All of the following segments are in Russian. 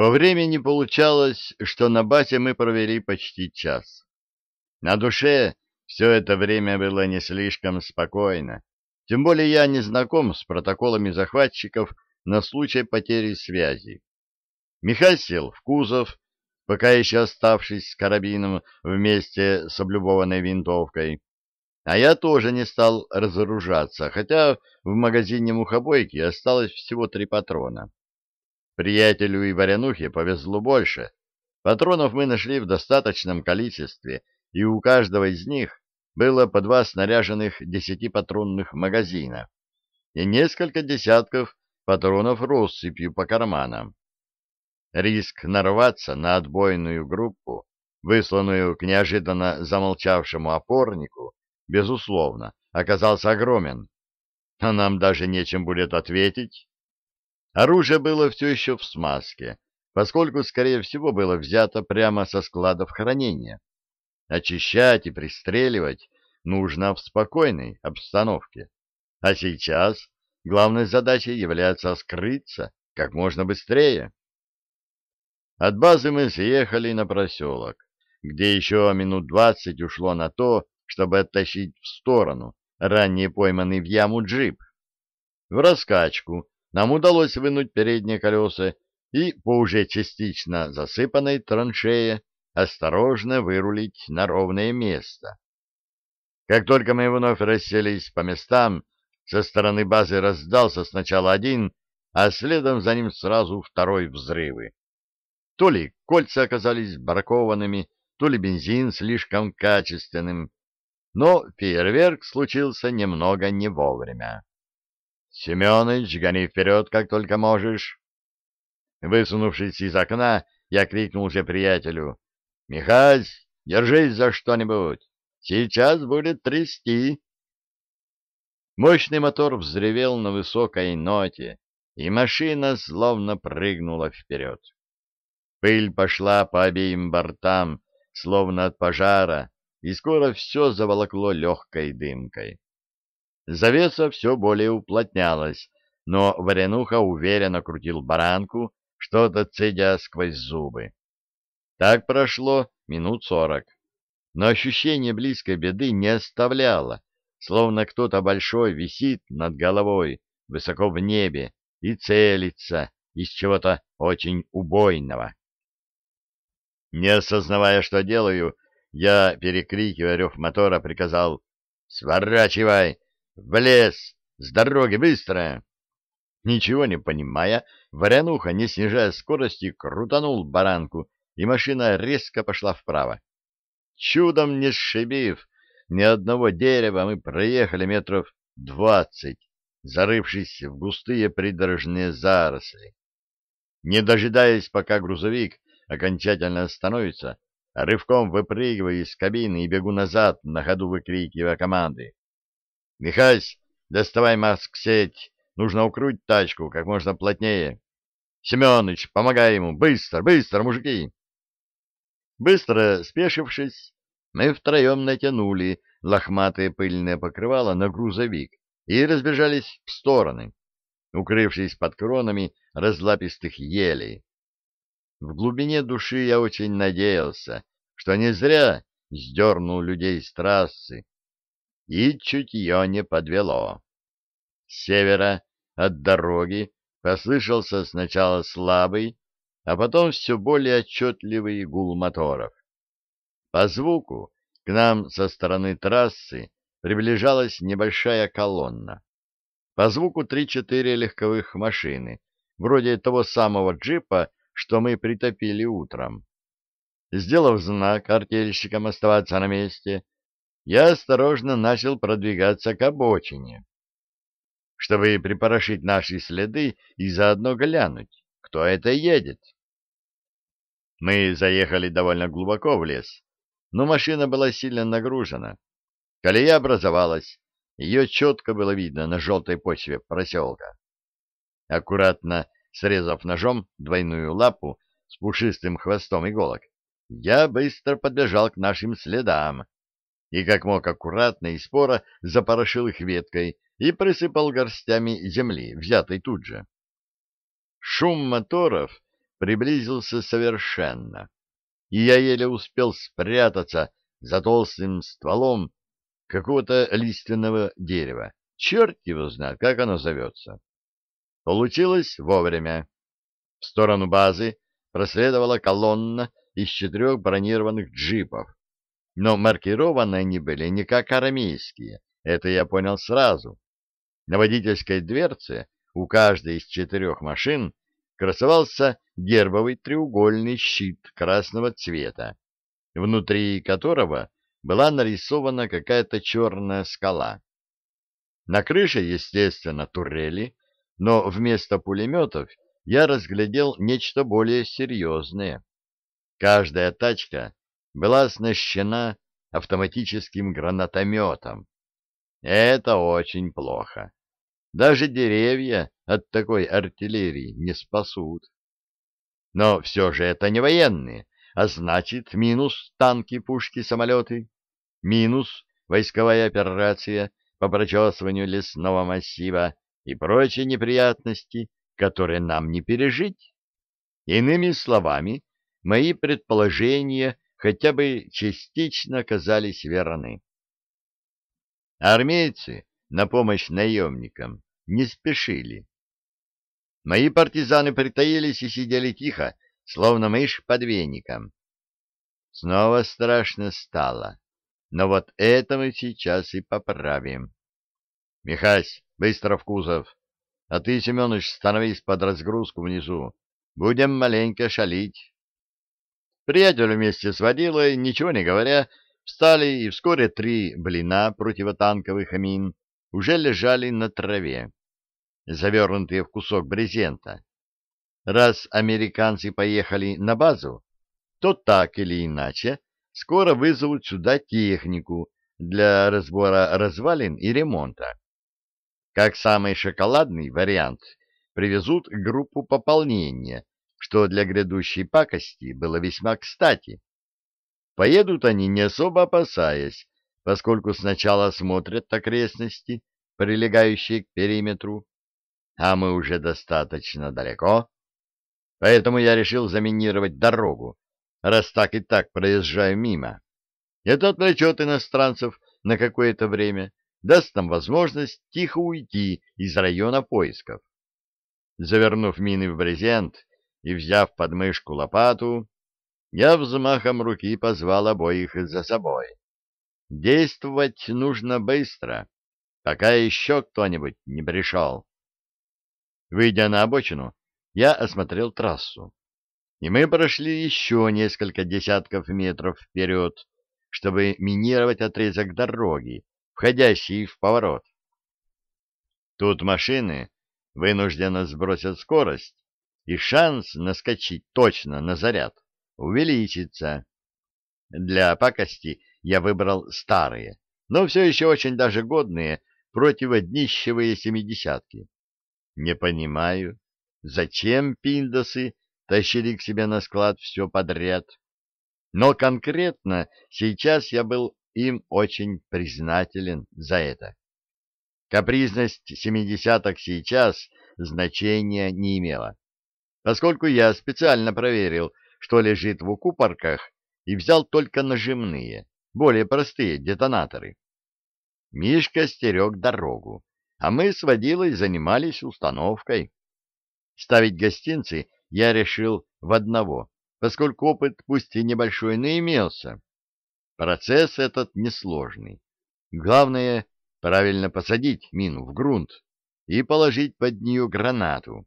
По времени получалось, что на базе мы провели почти час. На душе все это время было не слишком спокойно, тем более я не знаком с протоколами захватчиков на случай потери связи. Михай сел в кузов, пока еще оставшись с карабином вместе с облюбованной винтовкой, а я тоже не стал разоружаться, хотя в магазине мухобойки осталось всего три патрона. Приятелю и Варянухе повезло больше. Патронов мы нашли в достаточном количестве, и у каждого из них было по два снаряженных десятипатронных магазина и несколько десятков патронов россыпью по карманам. Риск нарваться на отбойную группу, высланную к неожиданно замолчавшему опорнику, безусловно, оказался огромен. А нам даже нечем будет ответить. Оружие было все еще в смазке, поскольку, скорее всего, было взято прямо со складов хранения. Очищать и пристреливать нужно в спокойной обстановке. А сейчас главной задачей является скрыться как можно быстрее. От базы мы съехали на проселок, где еще минут двадцать ушло на то, чтобы оттащить в сторону ранее пойманный в яму джип. В раскачку нам удалось вынуть передние колеса и по уже частично засыпанной траншее осторожно вырулить на ровное место. Как только мы вновь расселись по местам, со стороны базы раздался сначала один, а следом за ним сразу второй взрывы. То ли кольца оказались бракованными, то ли бензин слишком качественным, но фейерверк случился немного не вовремя. — Семеныч, гони вперед, как только можешь. Высунувшись из окна, я крикнул же приятелю. — Михась, держись за что-нибудь. Сейчас будет трясти. Мощный мотор взревел на высокой ноте, и машина словно прыгнула вперед. Пыль пошла по обеим бортам, словно от пожара, и скоро все заволокло легкой дымкой. Завеса все более уплотнялась, но Варенуха уверенно крутил баранку, что-то цедя сквозь зубы. Так прошло минут сорок, но ощущение близкой беды не оставляло, словно кто-то большой висит над головой, высоко в небе, и целится из чего-то очень убойного. Не осознавая, что делаю, я, перекрикивая рев мотора, приказал «Сворачивай! В лес! С дороги! Быстро!» Ничего не понимая, Варянуха, не снижая скорости, крутанул баранку, и машина резко пошла вправо. Чудом не сшибив ни одного дерева, мы проехали метров двадцать, зарывшись в густые придорожные заросли. Не дожидаясь, пока грузовик окончательно остановится, рывком выпрыгиваю из кабины и бегу назад, на ходу выкрикивая команды. Михась, доставай маск-сеть. Нужно укрыть тачку как можно плотнее. Семеныч, помогай ему. Быстро, быстро, мужики. Быстро спешившись, мы втроем натянули лохматое пыльное покрывало на грузовик и разбежались в стороны, укрывшись под кронами разлапистых елей. В глубине души я очень надеялся, что не зря сдернул людей с трассы, и чутье не подвело. С севера от дороги послышался сначала слабый, а потом все более отчетливый гул моторов. По звуку к нам со стороны трассы приближалась небольшая колонна. По звуку три-четыре легковых машины, вроде того самого джипа, что мы притопили утром. Сделав знак артельщикам оставаться на месте, я осторожно начал продвигаться к обочине, чтобы припорошить наши следы и заодно глянуть, кто это едет. Мы заехали довольно глубоко в лес, но машина была сильно нагружена. Колея образовалась, ее четко было видно на желтой почве проселка. Аккуратно срезав ножом двойную лапу с пушистым хвостом иголок, я быстро подбежал к нашим следам и как мог аккуратно и споро запорошил их веткой и присыпал горстями земли, взятой тут же. Шум моторов приблизился совершенно, и я еле успел спрятаться за толстым стволом какого-то лиственного дерева. Черт его знает, как оно зовется. Получилось вовремя. В сторону базы проследовала колонна из четырех бронированных джипов, но маркированы они были не как армейские, это я понял сразу. На водительской дверце у каждой из четырех машин красовался гербовый треугольный щит красного цвета, внутри которого была нарисована какая-то черная скала. На крыше, естественно, турели, но вместо пулеметов я разглядел нечто более серьезное. Каждая тачка была оснащена автоматическим гранатометом. Это очень плохо. Даже деревья от такой артиллерии не спасут. Но все же это не военные, а значит, минус танки, пушки, самолеты, минус войсковая операция по прочесыванию лесного массива и прочие неприятности, которые нам не пережить. Иными словами, мои предположения хотя бы частично оказались верны. Армейцы на помощь наемникам не спешили. Мои партизаны притаились и сидели тихо, словно мышь под веником. Снова страшно стало, но вот это мы сейчас и поправим. Михась, быстро в кузов, а ты, Семеныч, становись под разгрузку внизу. Будем маленько шалить. Приятель вместе с водилой, ничего не говоря, встали, и вскоре три блина противотанковых мин уже лежали на траве, завернутые в кусок брезента. Раз американцы поехали на базу, то так или иначе скоро вызовут сюда технику для разбора развалин и ремонта. Как самый шоколадный вариант, привезут группу пополнения, что для грядущей пакости было весьма кстати. Поедут они не особо опасаясь, поскольку сначала осмотрят окрестности, прилегающие к периметру, а мы уже достаточно далеко. Поэтому я решил заминировать дорогу, раз так и так проезжаю мимо. Это отвлечет иностранцев на какое-то время, даст нам возможность тихо уйти из района поисков. Завернув мины в брезент и взяв под мышку лопату, я взмахом руки позвал обоих за собой. Действовать нужно быстро, пока еще кто-нибудь не пришел. Выйдя на обочину, я осмотрел трассу, и мы прошли еще несколько десятков метров вперед, чтобы минировать отрезок дороги, входящий в поворот. Тут машины вынужденно сбросят скорость, и шанс наскочить точно на заряд увеличится. Для пакости я выбрал старые, но все еще очень даже годные противоднищевые семидесятки. Не понимаю, зачем пиндосы тащили к себе на склад все подряд. Но конкретно сейчас я был им очень признателен за это. Капризность семидесяток сейчас значения не имела, поскольку я специально проверил, что лежит в укупорках, и взял только нажимные, более простые детонаторы. Мишка стерег дорогу, а мы с водилой занимались установкой. Ставить гостинцы я решил в одного, поскольку опыт, пусть и небольшой, но имелся. Процесс этот несложный. Главное — правильно посадить мину в грунт и положить под нее гранату.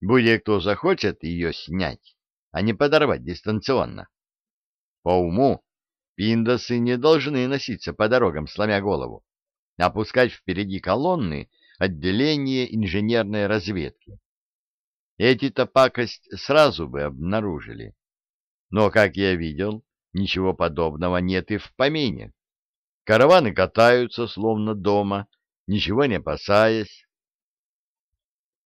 Будет кто захочет ее снять, а не подорвать дистанционно. По уму, пиндосы не должны носиться по дорогам, сломя голову, опускать впереди колонны отделение инженерной разведки. Эти-то пакость сразу бы обнаружили. Но, как я видел, ничего подобного нет и в помине. Караваны катаются, словно дома, ничего не опасаясь.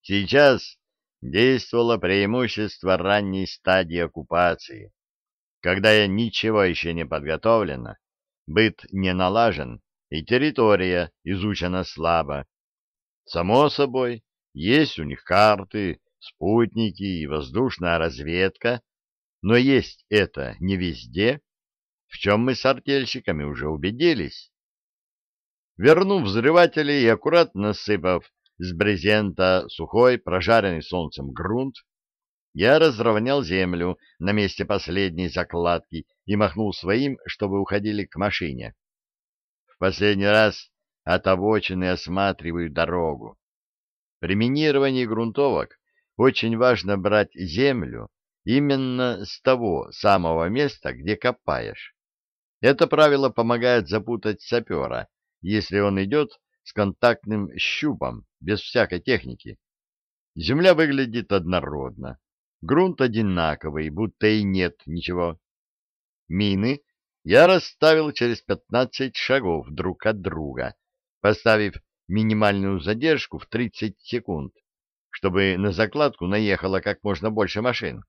Сейчас действовало преимущество ранней стадии оккупации, когда ничего еще не подготовлено, быт не налажен и территория изучена слабо. Само собой, есть у них карты, спутники и воздушная разведка, но есть это не везде, в чем мы с артельщиками уже убедились. Вернув взрыватели и аккуратно сыпав с брезента сухой, прожаренный солнцем грунт, я разровнял землю на месте последней закладки и махнул своим, чтобы уходили к машине. В последний раз от обочины осматриваю дорогу. При минировании грунтовок очень важно брать землю именно с того самого места, где копаешь. Это правило помогает запутать сапера, если он идет с контактным щупом, без всякой техники. Земля выглядит однородно, грунт одинаковый, будто и нет ничего. Мины я расставил через 15 шагов друг от друга, поставив минимальную задержку в 30 секунд, чтобы на закладку наехало как можно больше машин,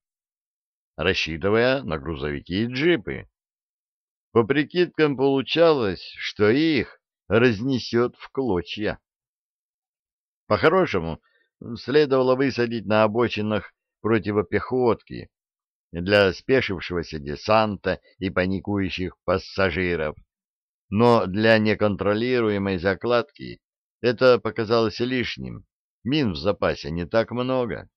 рассчитывая на грузовики и джипы. По прикидкам получалось, что их разнесет в клочья. По-хорошему, следовало высадить на обочинах противопехотки для спешившегося десанта и паникующих пассажиров, но для неконтролируемой закладки это показалось лишним. Мин в запасе не так много.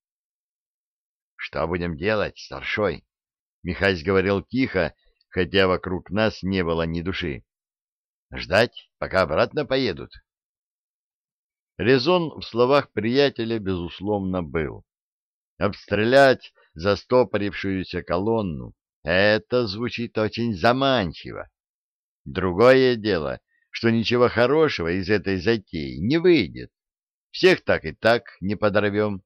— Что будем делать, старшой? — Михась говорил тихо, хотя вокруг нас не было ни души. — Ждать, пока обратно поедут. Резон в словах приятеля, безусловно, был. Обстрелять застопорившуюся колонну — это звучит очень заманчиво. Другое дело, что ничего хорошего из этой затеи не выйдет. Всех так и так не подорвем.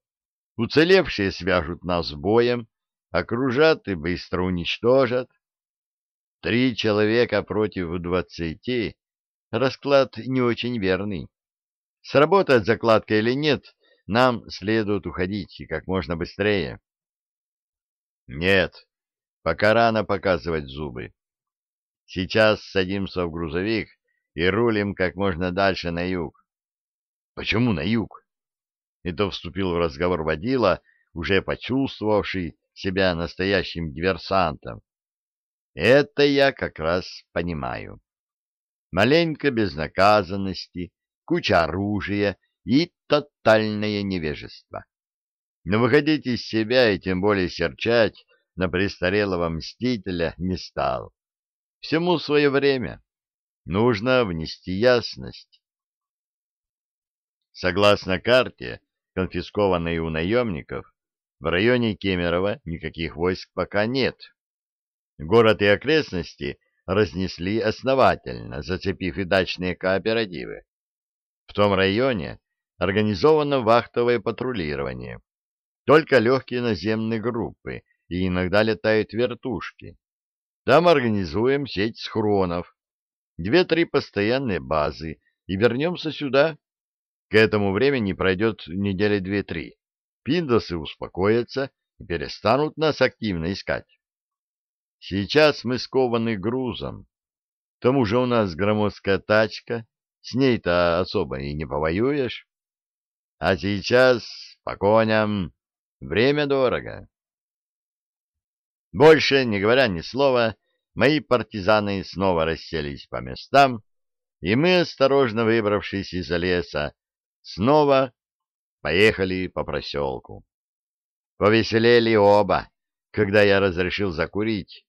Уцелевшие свяжут нас боем, окружат и быстро уничтожат. Три человека против двадцати — расклад не очень верный. Сработает закладка или нет, нам следует уходить и как можно быстрее. Нет, пока рано показывать зубы. Сейчас садимся в грузовик и рулим как можно дальше на юг. Почему на юг? Это вступил в разговор водила, уже почувствовавший себя настоящим диверсантом. Это я как раз понимаю. Маленько безнаказанности, куча оружия и тотальное невежество. Но выходить из себя и тем более серчать на престарелого мстителя не стал. Всему свое время. Нужно внести ясность. Согласно карте, конфискованной у наемников, в районе Кемерово никаких войск пока нет. Город и окрестности разнесли основательно, зацепив и дачные кооперативы. В том районе организовано вахтовое патрулирование. Только легкие наземные группы, и иногда летают вертушки. Там организуем сеть схронов, две-три постоянные базы, и вернемся сюда. К этому времени пройдет недели две-три. Пиндосы успокоятся и перестанут нас активно искать. Сейчас мы скованы грузом. К тому же у нас громоздкая тачка, с ней-то особо и не повоюешь. А сейчас по коням время дорого. Больше, не говоря ни слова, мои партизаны снова расселись по местам, и мы, осторожно выбравшись из леса, снова поехали по проселку. Повеселели оба, когда я разрешил закурить.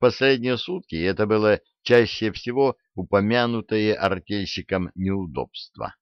Последние сутки это было чаще всего упомянутое артельщиком неудобство.